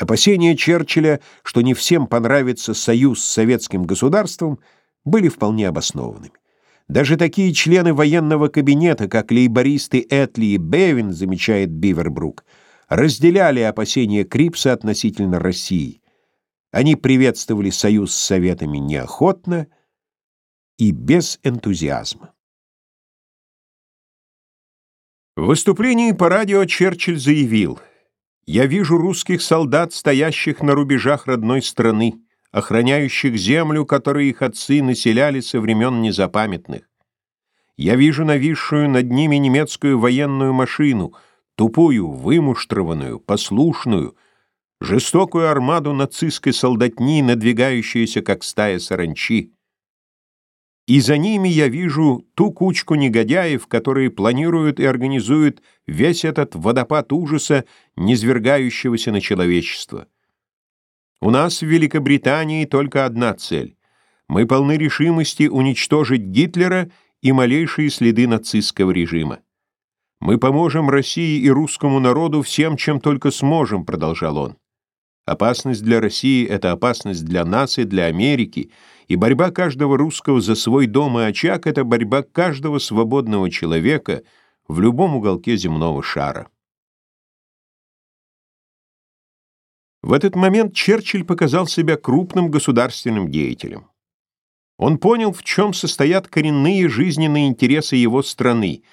Опасения Черчилля, что не всем понравится союз с советским государством, были вполне обоснованными. Даже такие члены военного кабинета, как лейбористы Этли и Бевин, замечает Бивербрук, разделяли опасения Крипса относительно России. Они приветствовали союз с Советами неохотно и без энтузиазма. В выступлении по радио Черчилль заявил «Я вижу русских солдат, стоящих на рубежах родной страны, охраняющих землю, которой их отцы населяли со времен незапамятных. Я вижу нависшую над ними немецкую военную машину, тупую, вымуштрованную, послушную, жестокую армаду нацистской солдатни, надвигающуюся, как стая саранчи. И за ними я вижу ту кучку негодяев, которые планируют и организуют весь этот водопад ужаса, низвергающегося на человечество. У нас в Великобритании только одна цель. Мы полны решимости уничтожить Гитлера и малейшие следы нацистского режима. Мы поможем России и русскому народу всем, чем только сможем, продолжал он. Опасность для России — это опасность для нас и для Америки, и борьба каждого русского за свой дом и очаг — это борьба каждого свободного человека в любом уголке земного шара. В этот момент Черчилль показал себя крупным государственным деятелем. Он понял, в чем состоят коренные жизненные интересы его страны,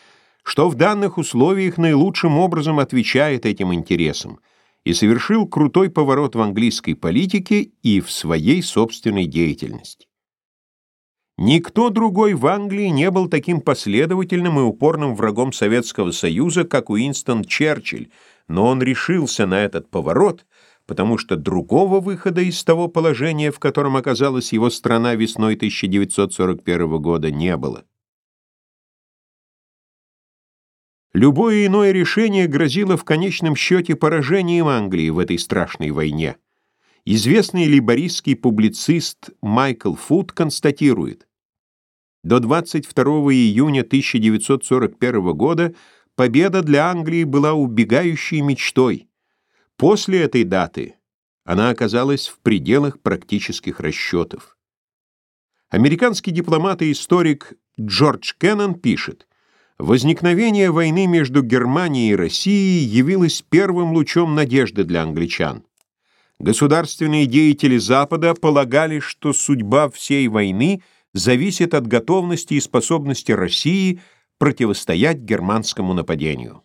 что в данных условиях наилучшим образом отвечает этим интересам — и совершил крутой поворот в английской политике и в своей собственной деятельности. Никто другой в Англии не был таким последовательным и упорным врагом Советского Союза, как Уинстон Черчилль, но он решился на этот поворот, потому что другого выхода из того положения, в котором оказалась его страна весной 1941 года, не было. Любое иное решение грозило в конечном счете поражением Англии в этой страшной войне. Известный лейбористский публицист Майкл Фуд констатирует, до 22 июня 1941 года победа для Англии была убегающей мечтой. После этой даты она оказалась в пределах практических расчетов. Американский дипломат и историк Джордж Кеннон пишет, Возникновение войны между Германией и Россией явилось первым лучом надежды для англичан. Государственные деятели Запада полагали, что судьба всей войны зависит от готовности и способности России противостоять германскому нападению.